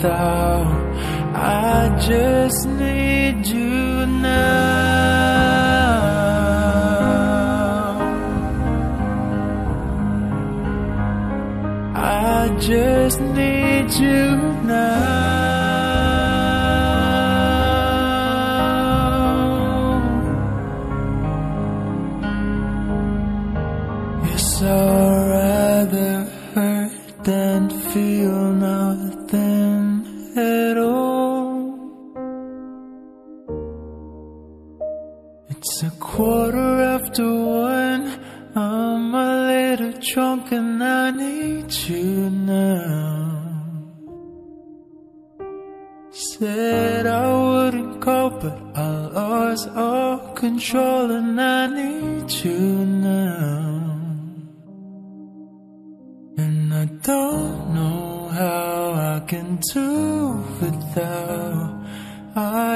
thou. I just need you now. I just need you now.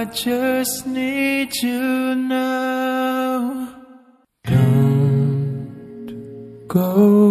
I just need you now. Don't go.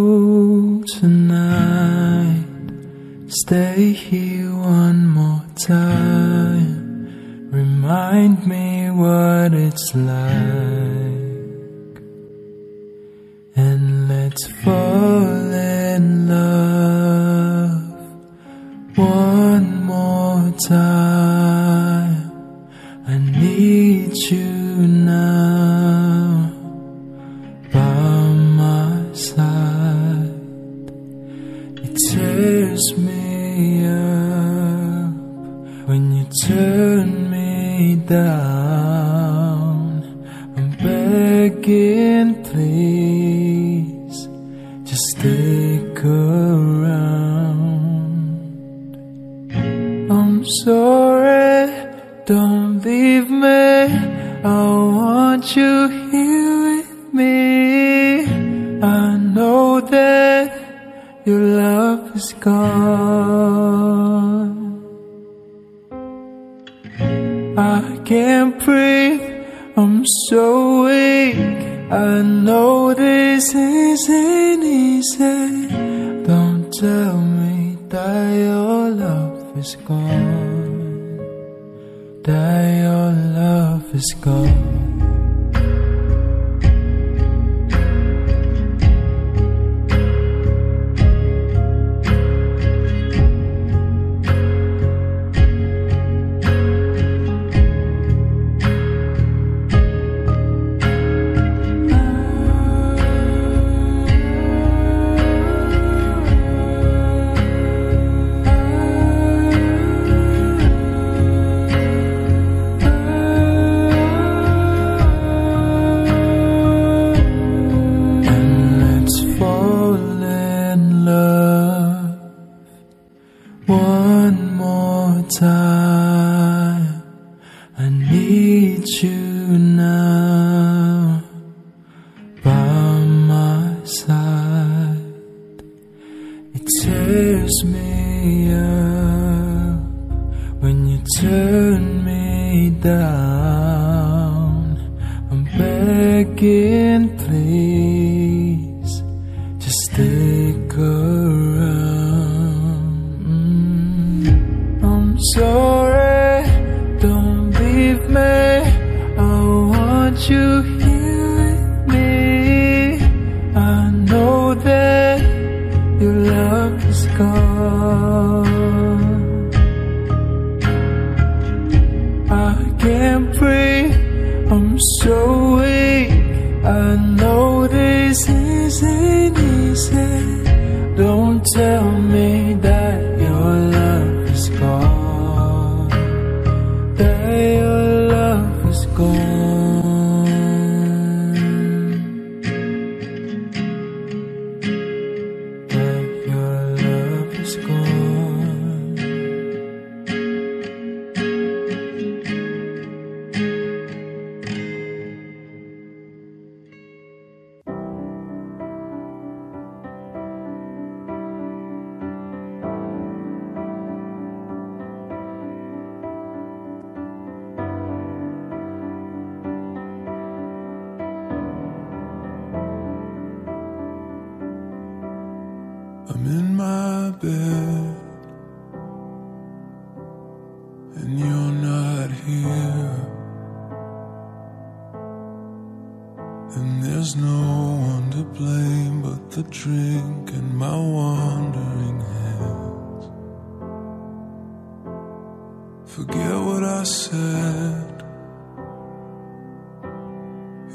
I said,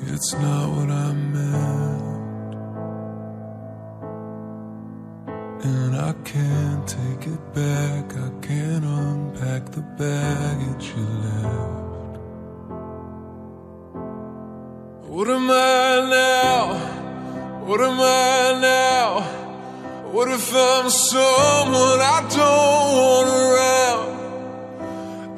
it's not what I meant. And I can't take it back. I can't unpack the baggage you left. What am I now? What am I now? What if I'm someone I don't want around?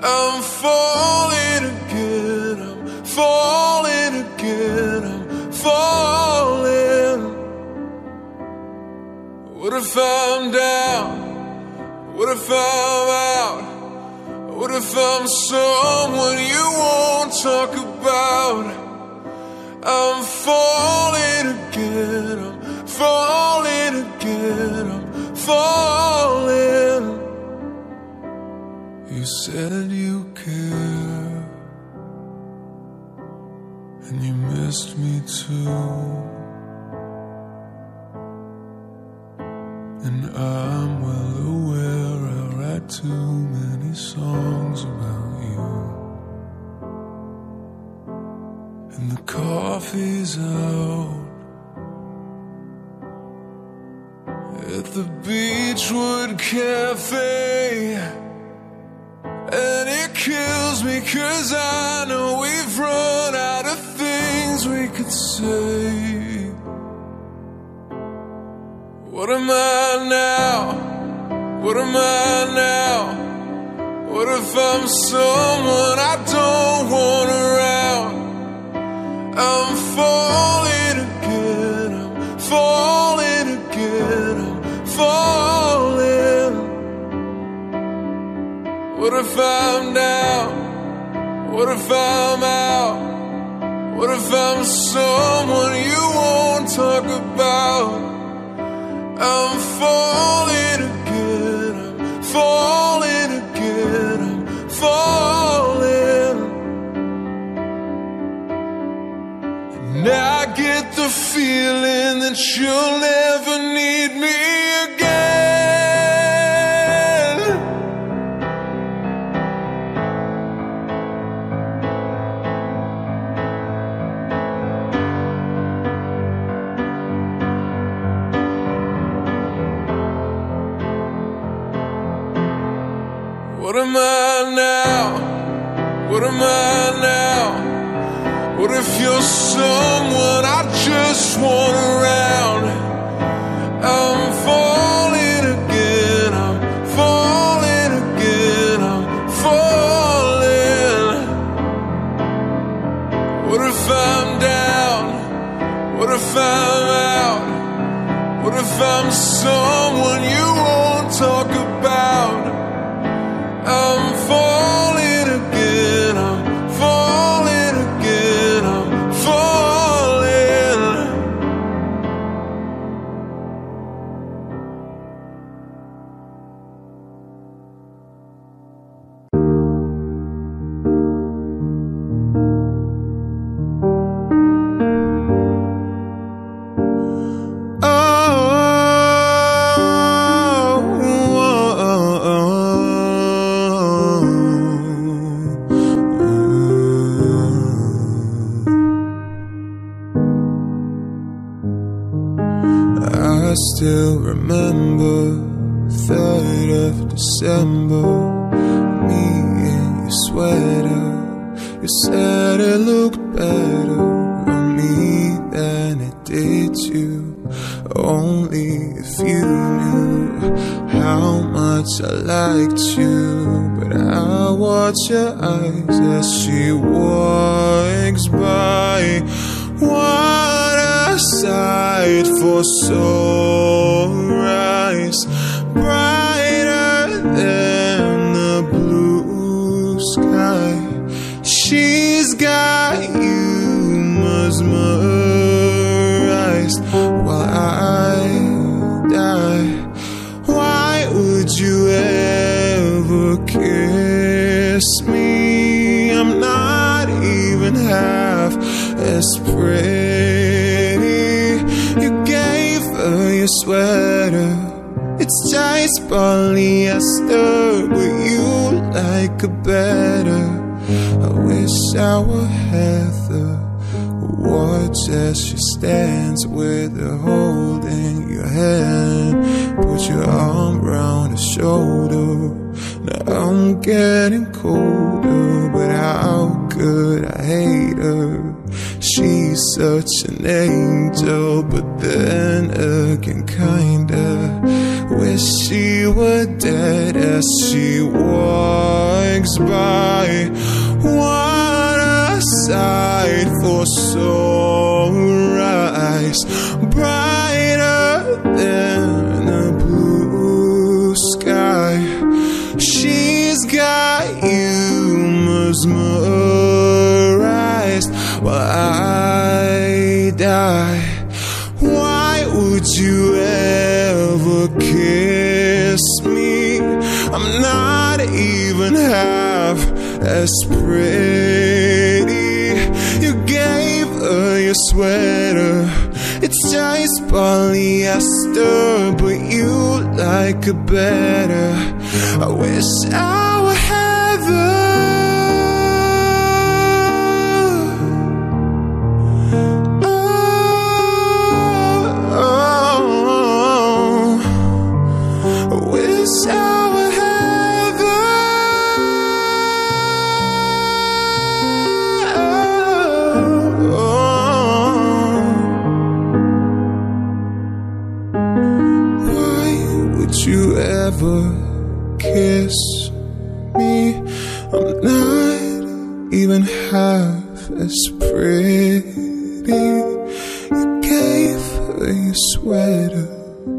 I'm falling again. I'm falling again. I'm falling. What if I'm down? What if I'm out? What if I'm someone you won't talk about? I'm falling again, I'm falling again, I'm falling. You said you care, and you missed me too. Am I now? What am I now? What if you're someone I just want around? I'm falling again, I'm falling again, I'm falling. What if I'm down? What if I'm out? What if I'm kiss me? I'm not even half as pretty You gave her your sweater It's just polyester But you like it better I wish I were Heather Watch as she stands with her holding your hand. Put your arm around her shoulder. I'm getting colder, but how could I hate her? She's such an angel, but then again, kinda wish she were dead as she walks by. What a sight for eyes, brighter than a blue sky. She's got you mesmerized while I die. Why would you ever kiss me? I'm not even half as pretty. You gave her your sweater. It's just polyester, but you like it better. I wish I half as pretty. You gave her your sweater.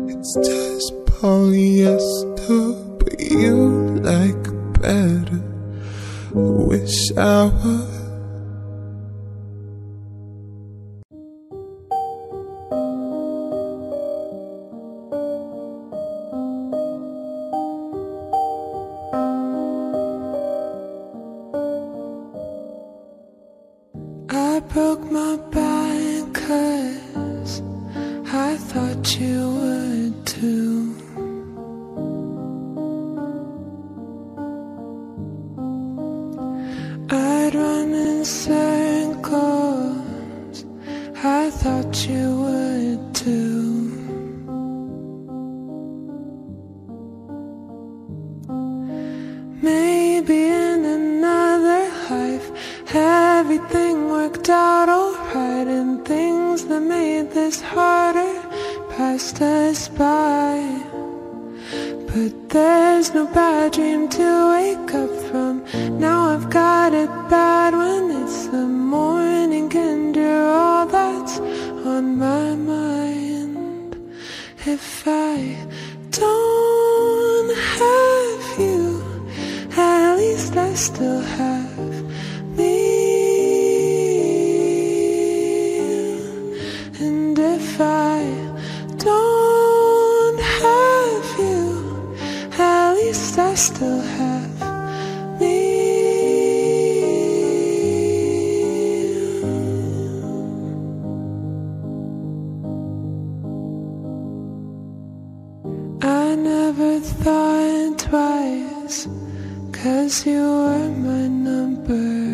It's just polyester, but you like better. Wish I were. this harder passed us by. But there's no bad dream to wake up from. Now I've got a bad one It's the morning and you're all that's on my mind. If I don't have you At least I still have I don't have you, at least I still have me. I never thought twice, cause you were my number.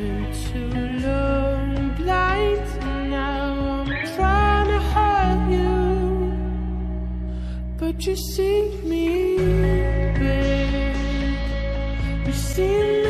Too long blind. Now I'm trying to hurt you But you see me, babe. You see me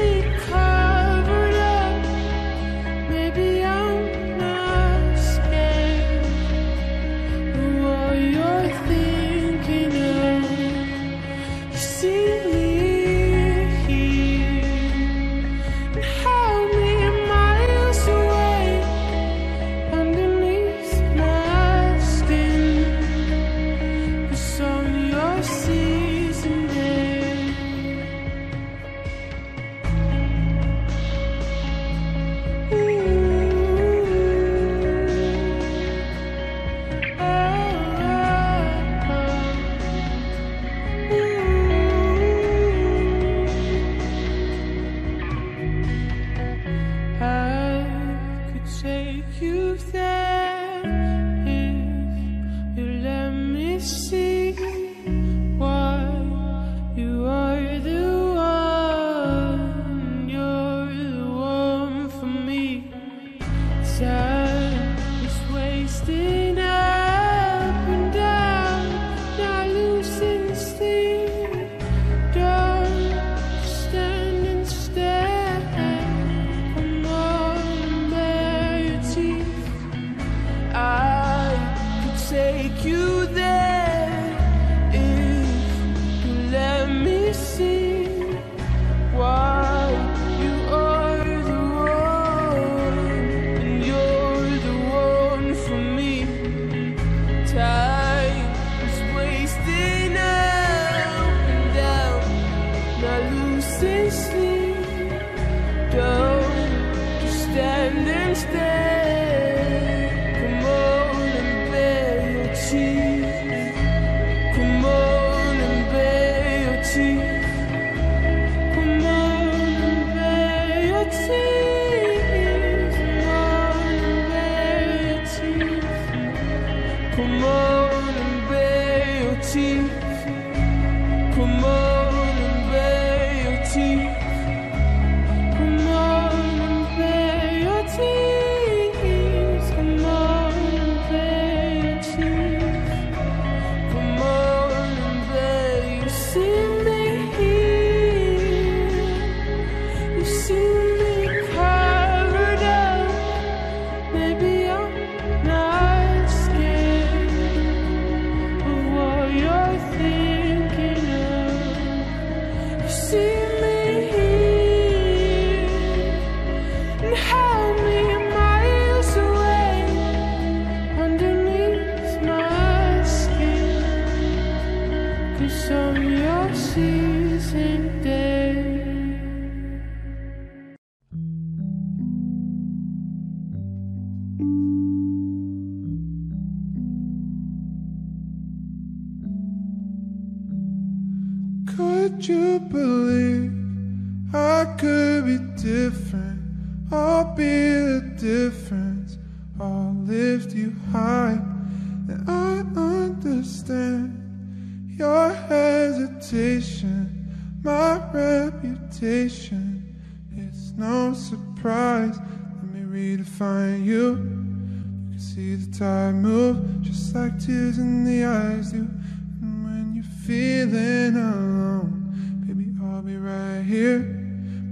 redefine you. You can see the tide move, just like tears in the eyes do. And when you're feeling alone, baby, I'll be right here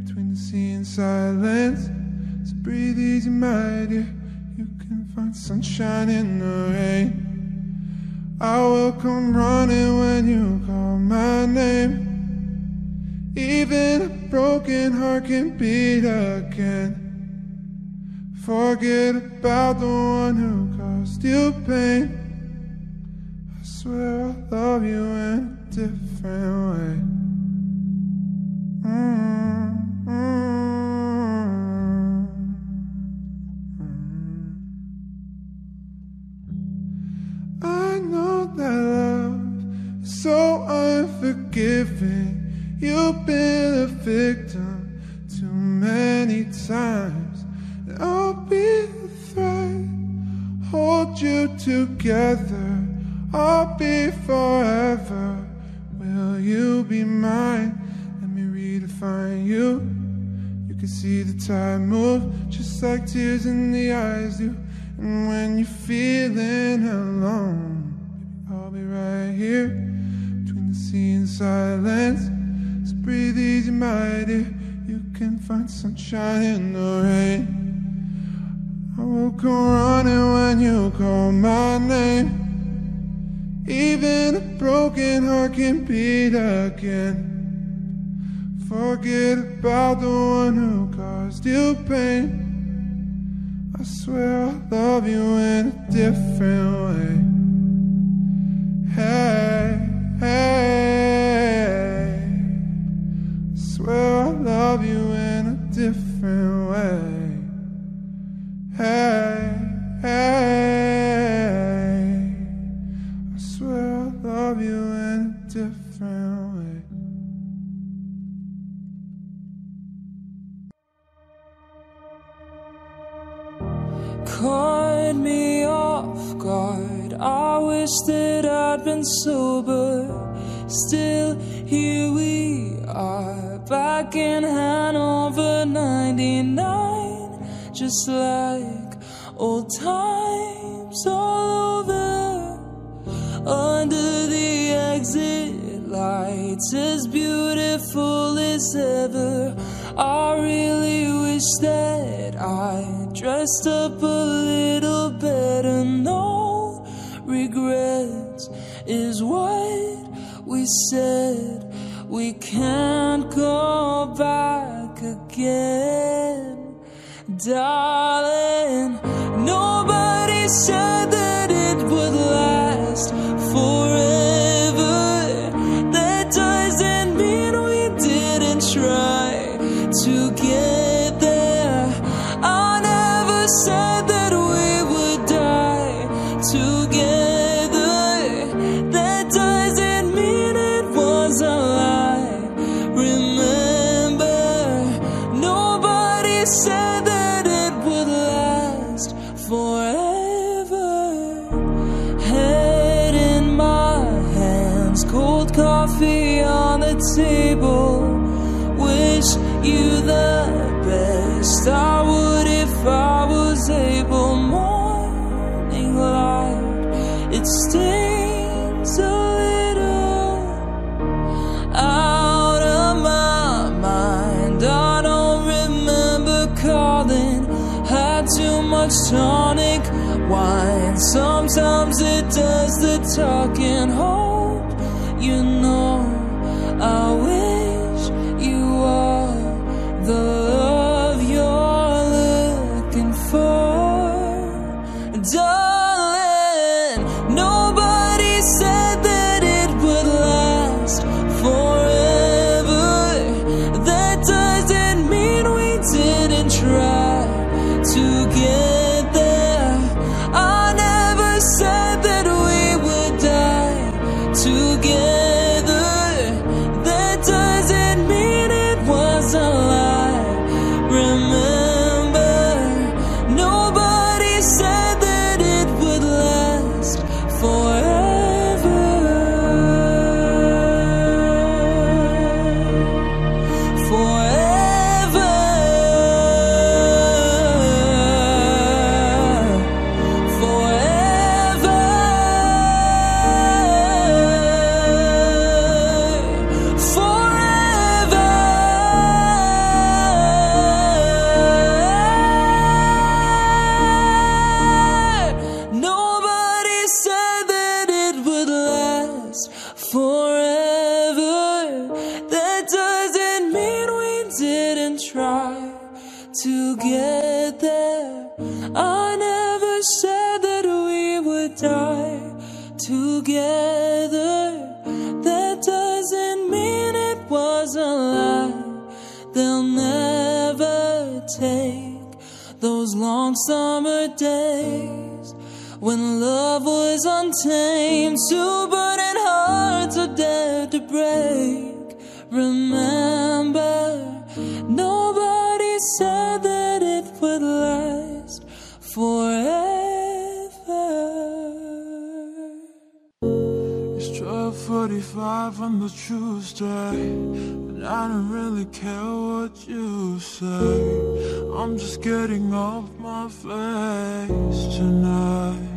between the sea and silence. So breathe easy, my dear. You can find sunshine in the rain. I will come running when you call my name. Even a broken heart can beat again. Forget about the one who caused you pain. I swear I love you in a different way. I know that love is so unforgiving. You've been a victim too many times. You together. I'll be forever. Will you be mine? Let me redefine you. You can see the tide move, just like tears in the eyes do. And when you're feeling alone, I'll be right here between the sea and silence. Just breathe easy, my dear. You can find sunshine in the rain. I will come running when you call my name. Even a broken heart can beat again. Forget about the one who caused you pain. I swear I love you in a different way. Hey, hey. I swear I love you in a different way. Hey, I swear I love you in a different way. Caught me off guard. I wish that I'd been sober. Still, here we are, back in Hanover 99 just like old times all over. Under the exit lights as beautiful as ever. I really wish that i dressed up a little better. No regrets is what we said. We can't go back again darling. Nobody said that it would last for. does the talking. Tuesday, And I don't really care what you say. I'm just getting off my face tonight.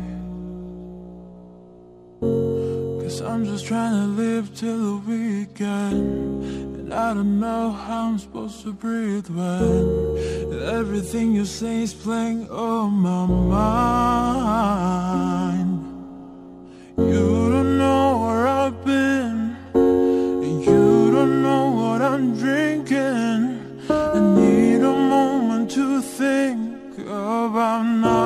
Cause I'm just trying to live till the weekend And I don't know how I'm supposed to breathe when Everything you say is playing on my mind. You don't know where I've been. think about now.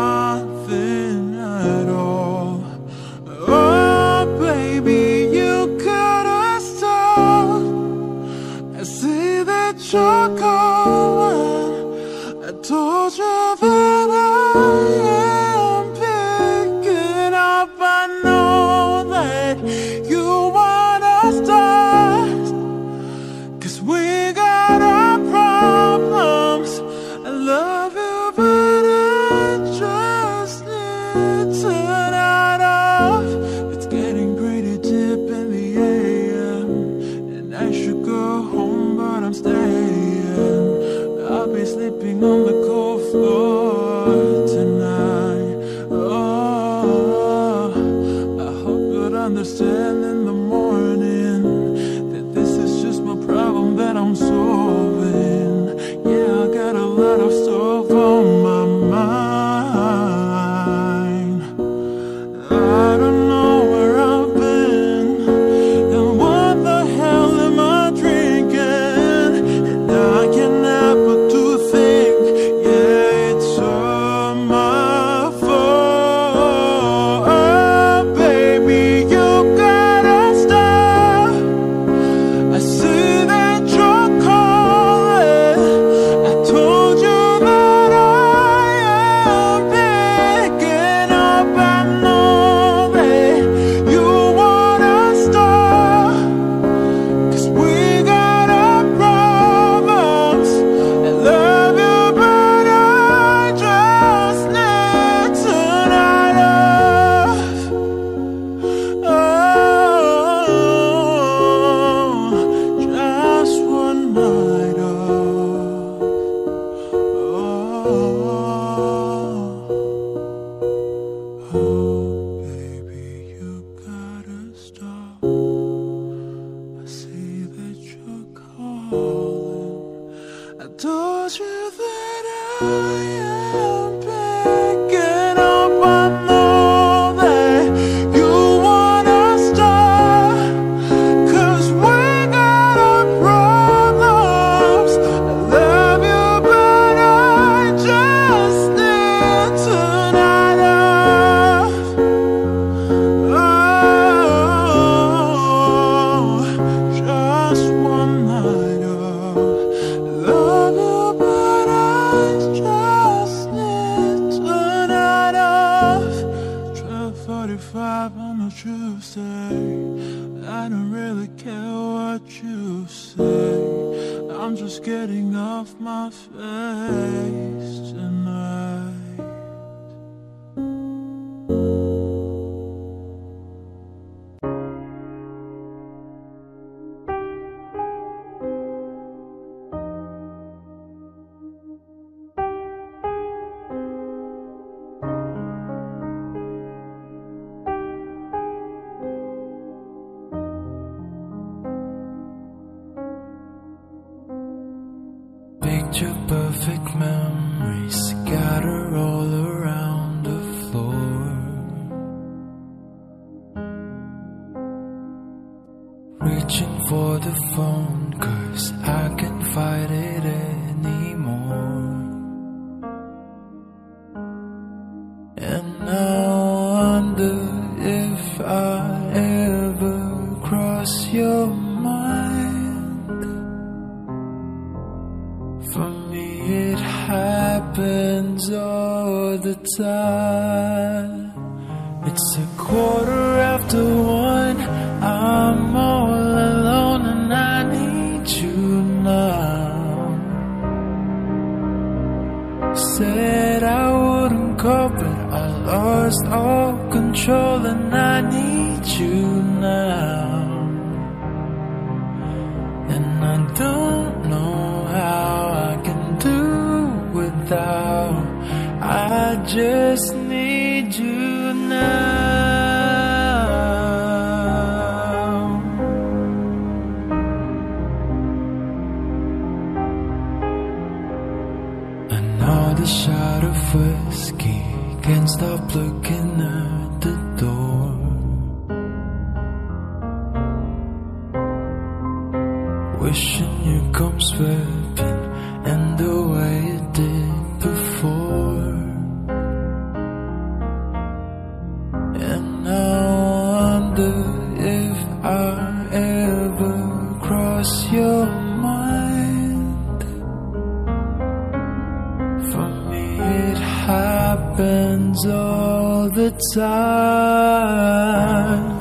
For me, it happens all the time.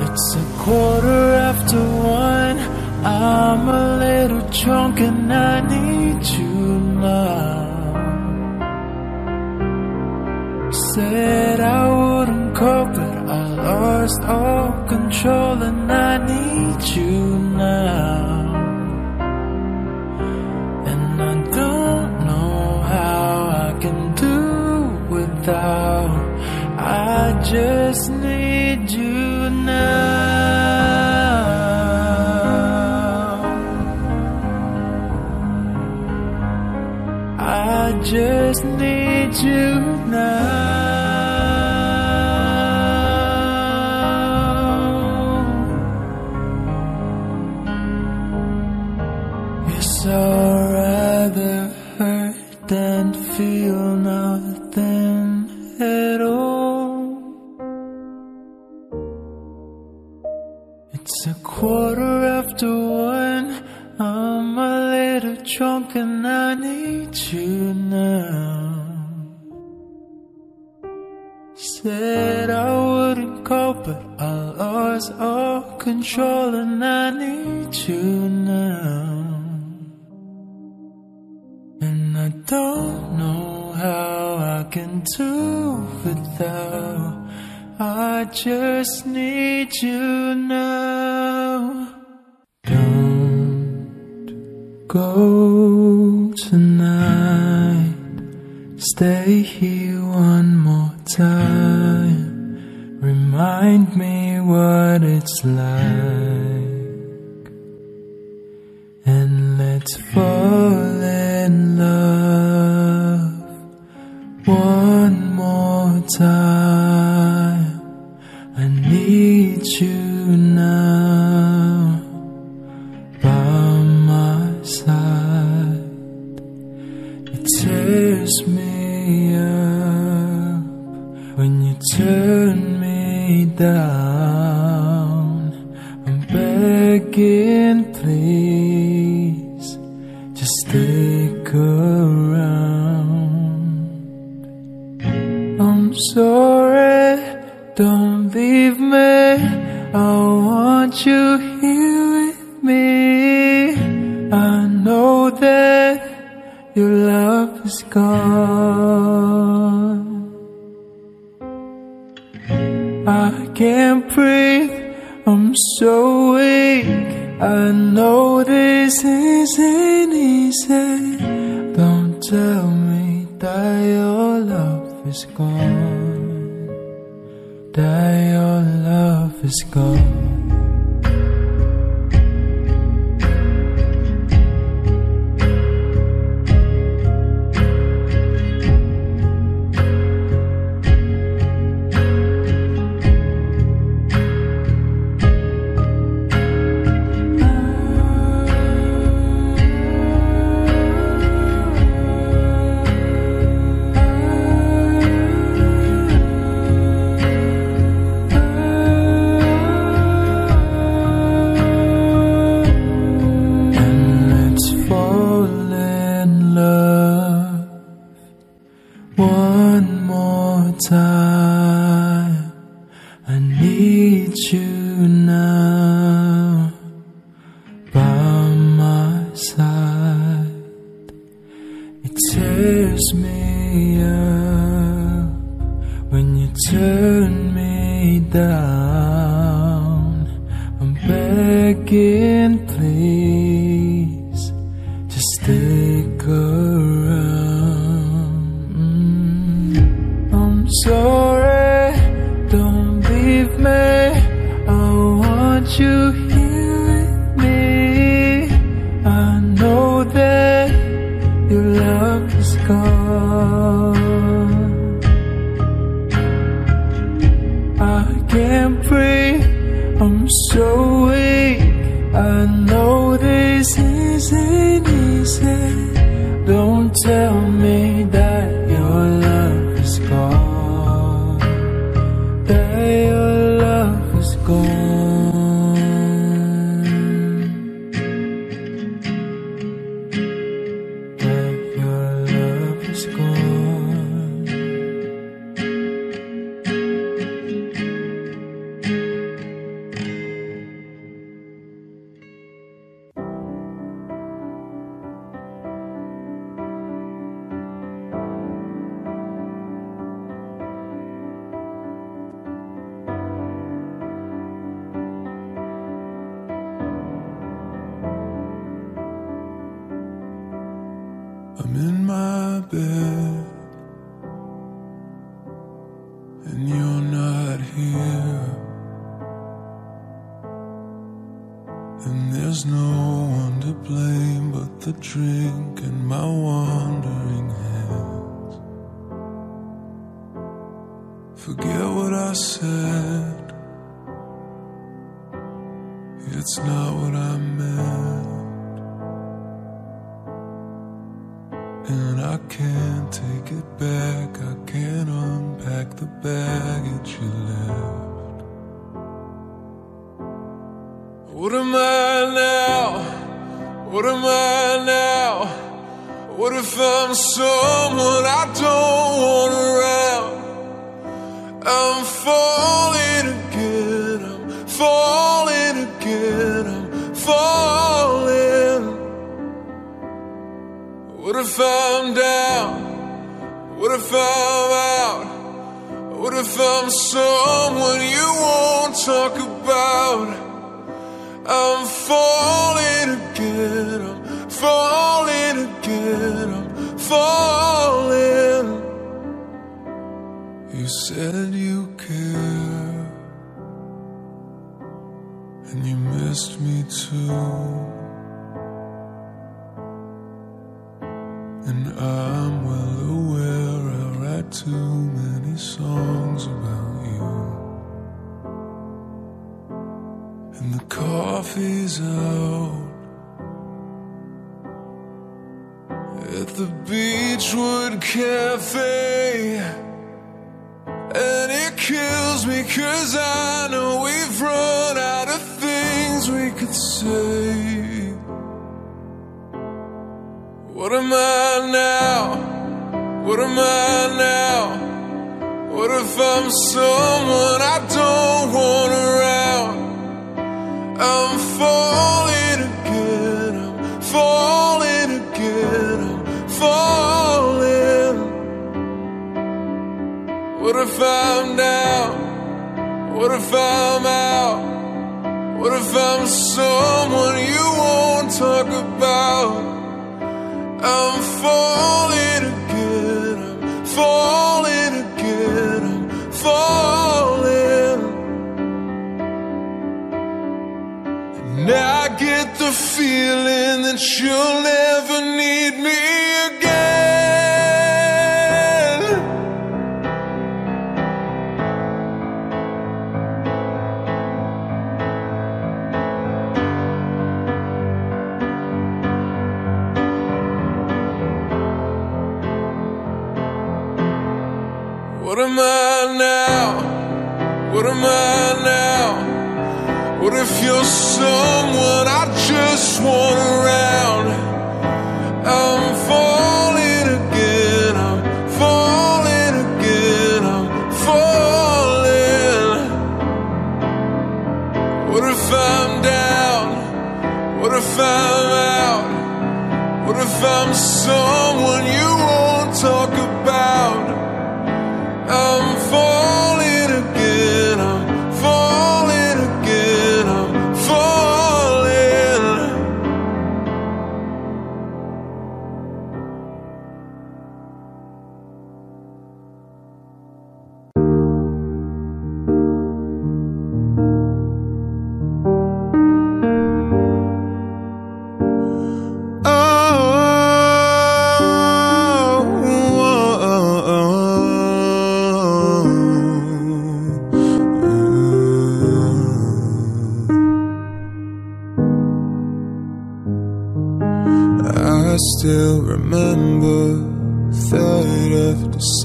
It's a quarter after one. I'm a little drunk and I need you now. Said I wouldn't call, but I lost all control and I need. Thou, I just need you now. I just need you now. though. I just need you now. Don't go tonight. Stay here one more time. Remind me what it's like. Want you here with me. I know that your love is gone. I can't breathe, I'm so weak. I know this isn't easy. Don't tell me that your love is gone. That your love is gone. What if I'm someone you won't talk about? I'm falling again, I'm falling again, I'm falling. And I get the feeling that you'll never need me I now? What if you're someone I just want around? I'm falling again, I'm falling again, I'm falling. What if I'm down? What if I'm out? What if I'm someone you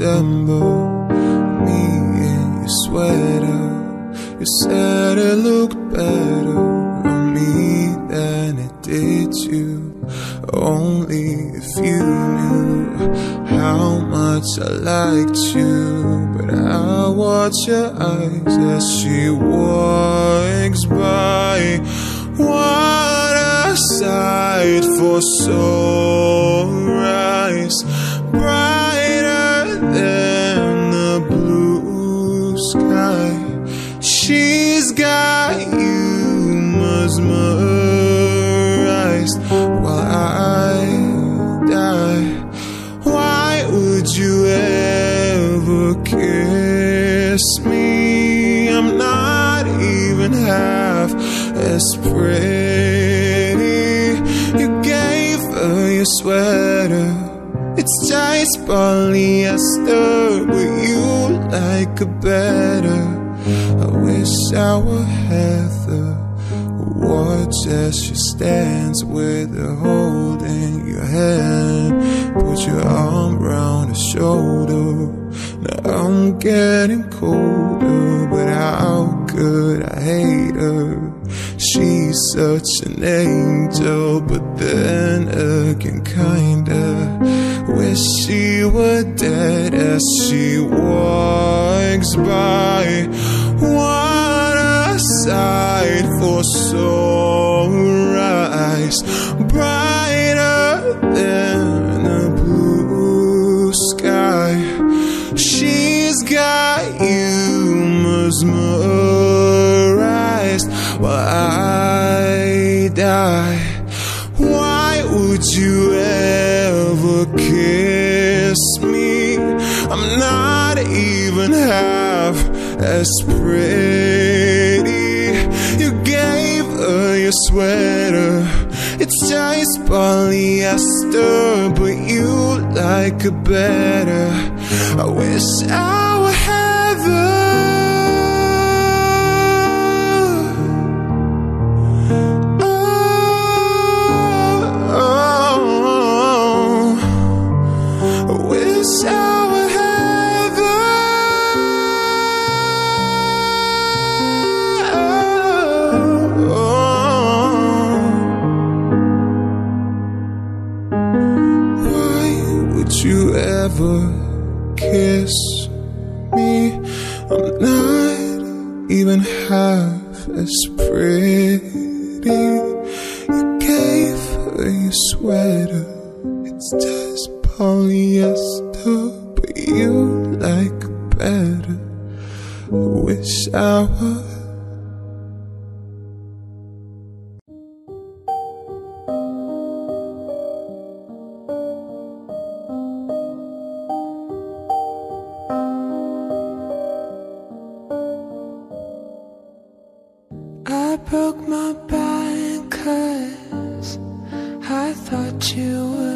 December Me in your sweater. You said it looked better on me than it did you. Only if you knew how much I liked you. But I watch your eyes as she walks by. What a sight for Brighter than the blue sky. She's got you mesmerized While I die. Why would you ever kiss me? I'm not even half as pretty. You gave her your sweater Just polyester But you like it better I wish I were Heather Watch as she stands with her holding your hand. Put your arm around her shoulder. Now I'm getting colder, but how could I hate her? She's such an angel, but then again, kinda wish she were dead as she walks by. What a sight for eyes, brighter than a blue sky. She's got you mesmerized while I die. Why would you ever kiss me? I'm not even half as pretty. You gave her your sweater. It's just polyester, but you like it better. I wish I were Heather. half as pretty. You gave her your sweater, it's just polyester, but you like better. I wish I was. broke my back cause I thought you were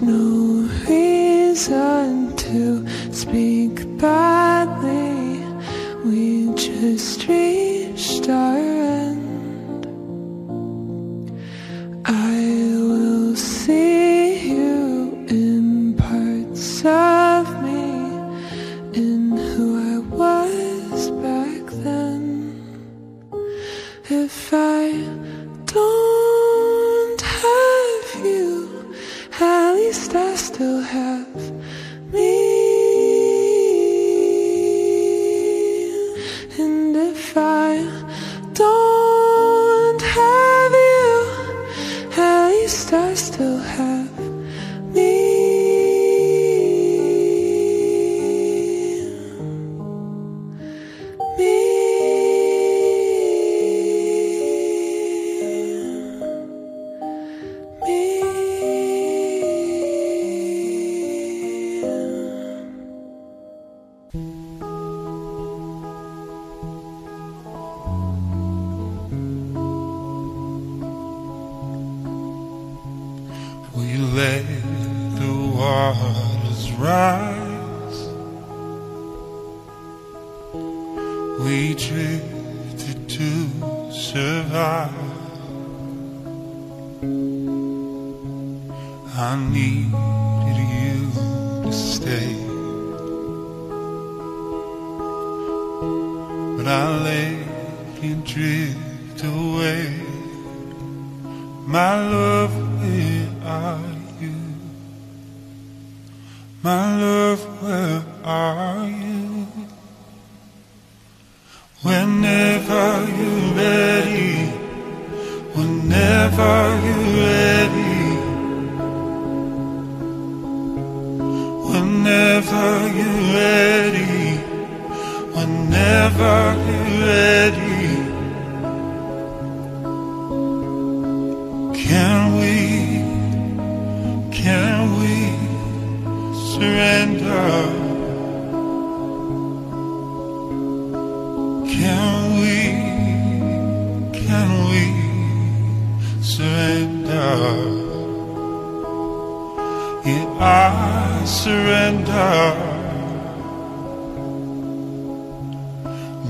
No reason to speak badly. We just dream.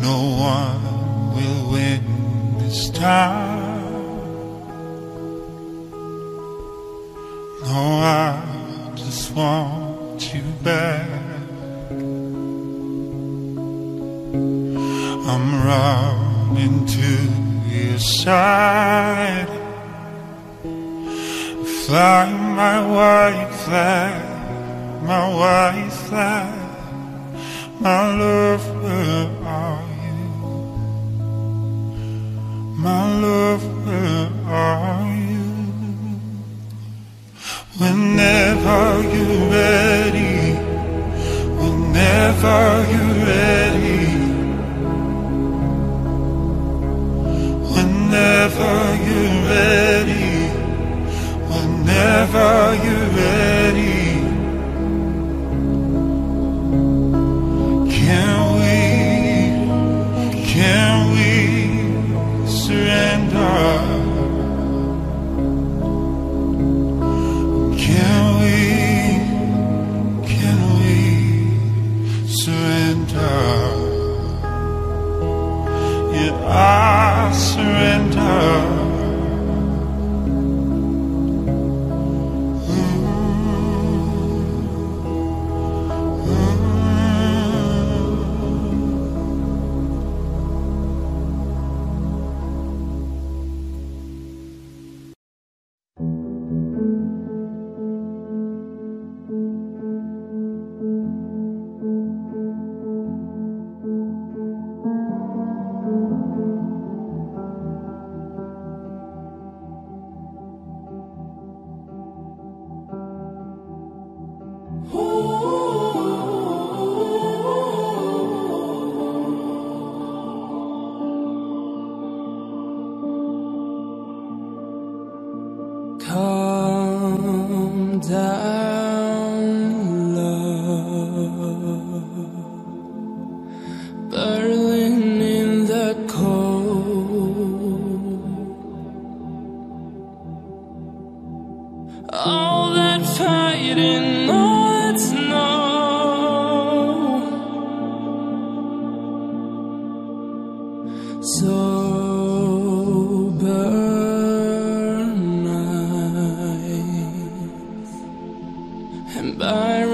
No one will win this time. No, I just want you back. I'm running to your side. Fly my white flag, my white flag, my love, My love, where are you? Whenever you're ready, whenever you're ready, whenever you're ready. Whenever you're ready, surrender? And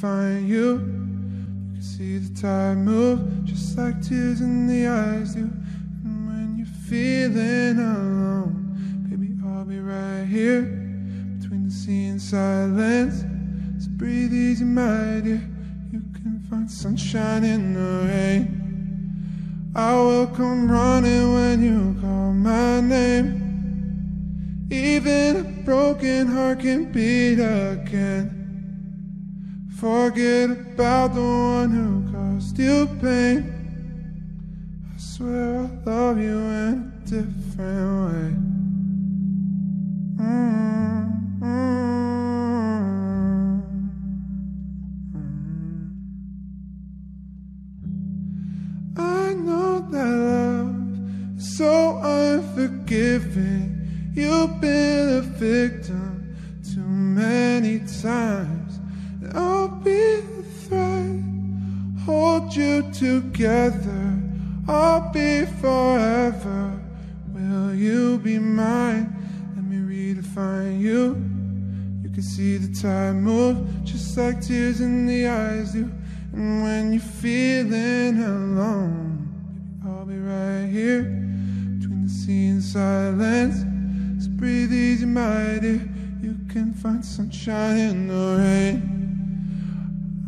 find you. You can see the tide move, just like tears in the eyes do. And when you're feeling alone, baby, I'll be right here between the sea and silence. So breathe easy, my dear. You can find sunshine in the rain. I will come running when you call my name. Even a broken heart can beat again. Forget about the one who caused you pain. I swear I love you in a different way. I know that love is so unforgiving. You've been a victim too many times. And you together. I'll be forever. Will you be mine? Let me redefine you. You can see the time move, just like tears in the eyes do. And when you're feeling alone, I'll be right here between the sea and silence. So breathe easy, my dear. You can find sunshine in the rain.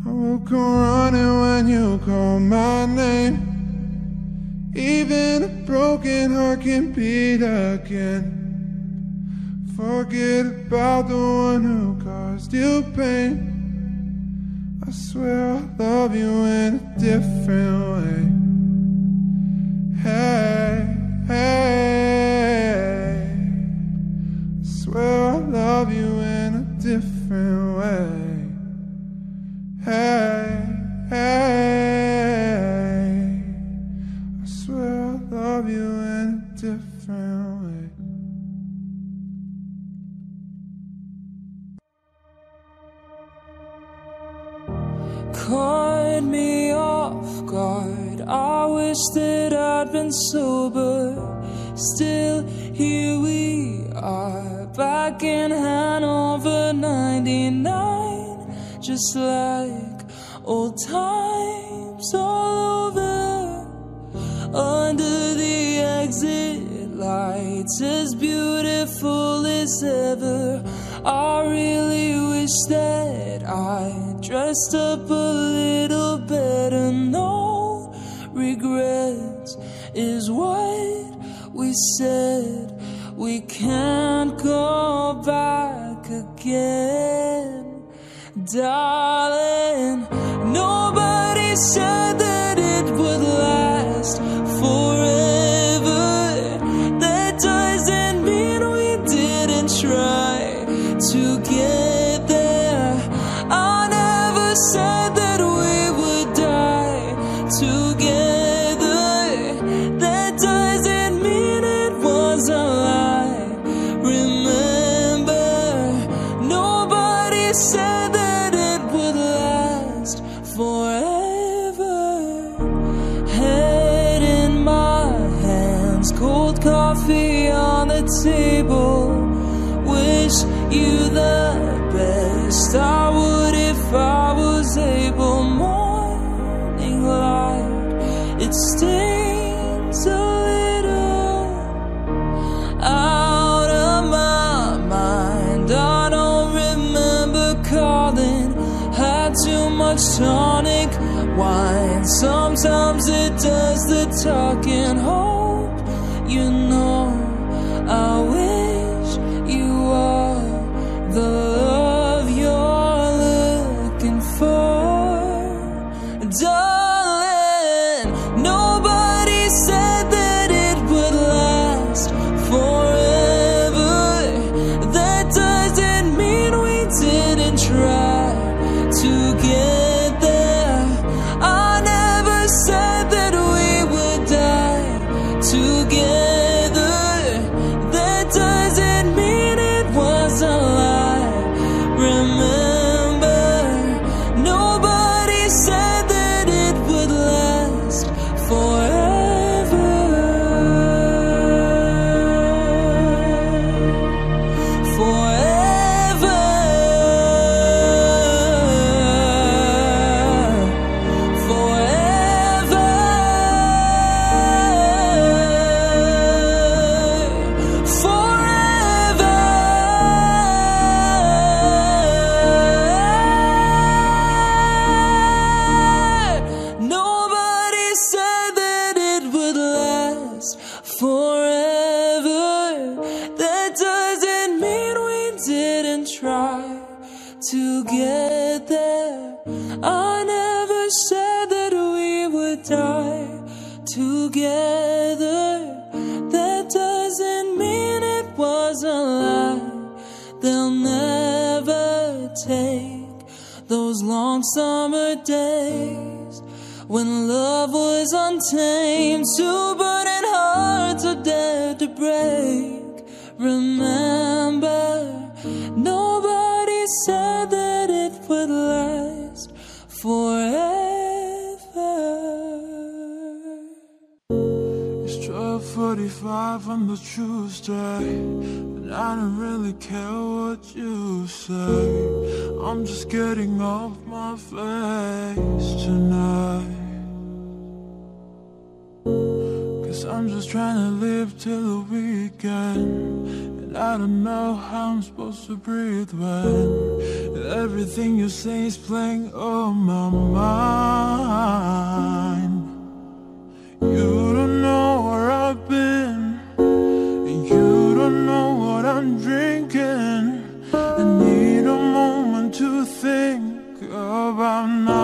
I will come running when you call my name. Even a broken heart can beat again. Forget about the one who caused you pain. I swear I love you in a different way. Hey, hey. I swear I love you in a different way. Hey. I swear I love you in a different way. caught me off guard. I wish that I'd been sober. Still, here we are, back in Hanover 99. Just like old times all over. Under the exit lights, as beautiful as ever. I really wish that I dressed up a little better. No regrets is what we said. We can't go back again, darling. Nobody said that it would last forever. Hands, cold coffee on the table. Wish you the best. I would if I was able. Morning light, it stings a little out of my mind. I don't remember calling. Had too much tonic wine. Sometimes it does the talking. Hope you know. life, I'm the truth And I don't really care what you say. I'm just getting off my face tonight. Cause I'm just trying to live till the weekend. And I don't know how I'm supposed to breathe when Everything you say is playing on my mind. about now.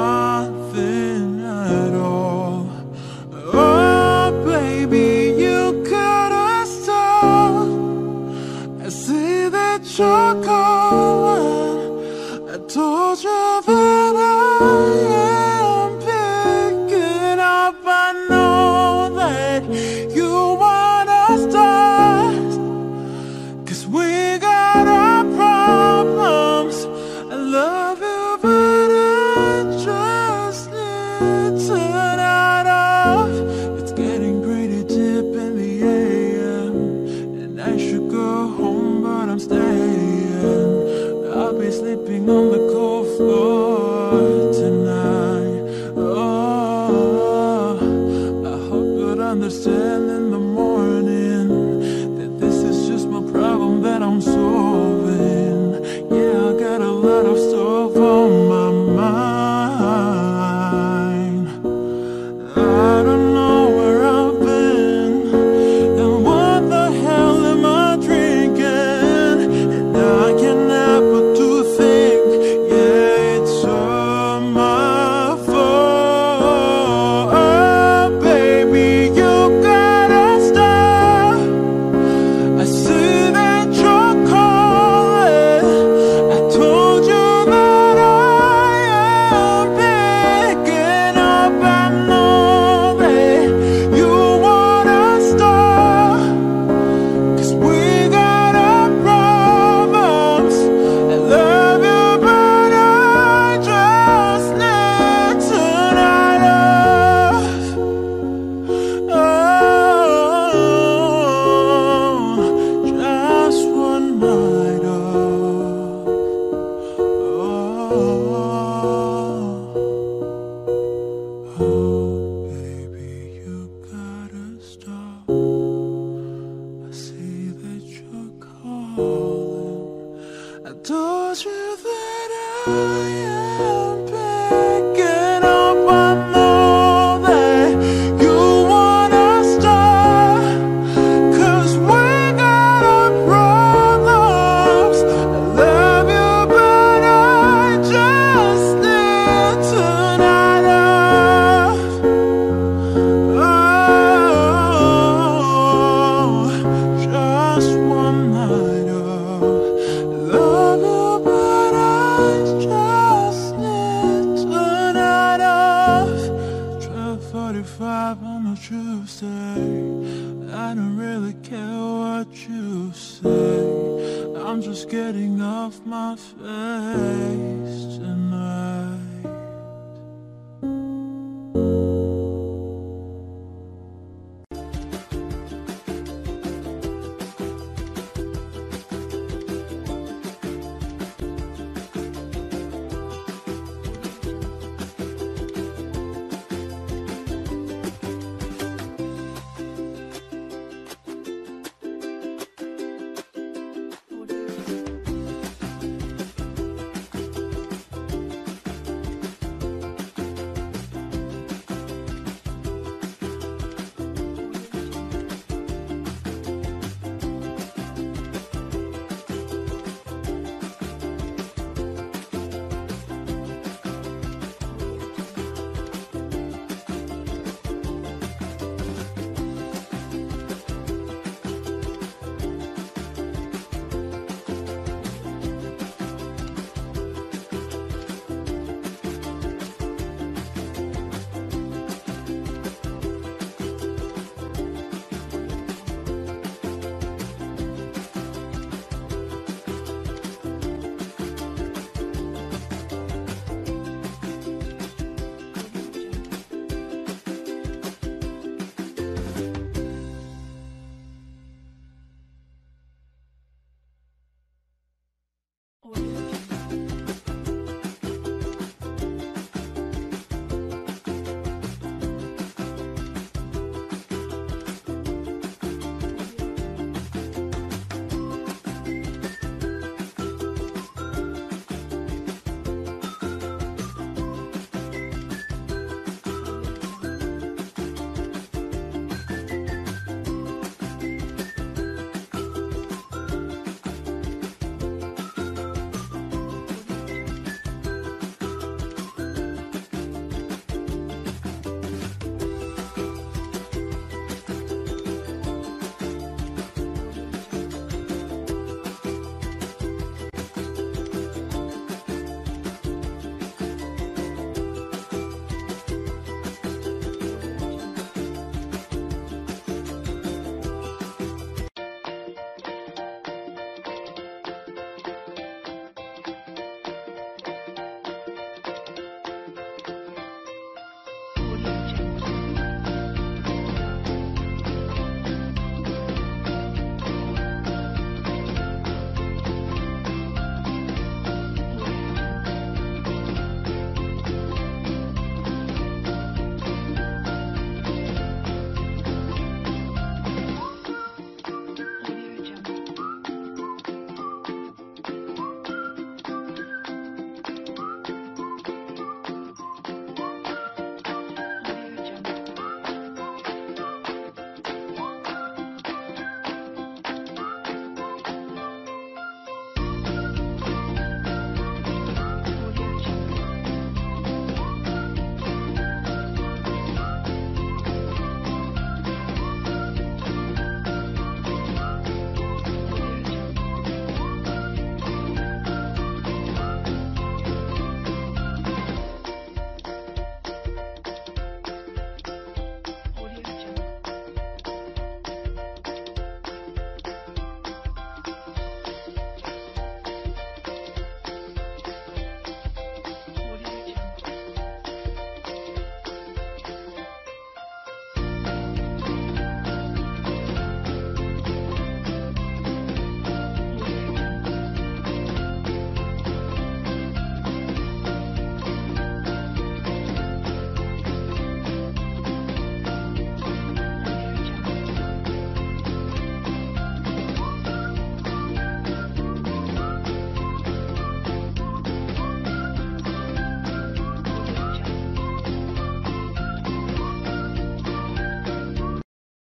Oh, yeah.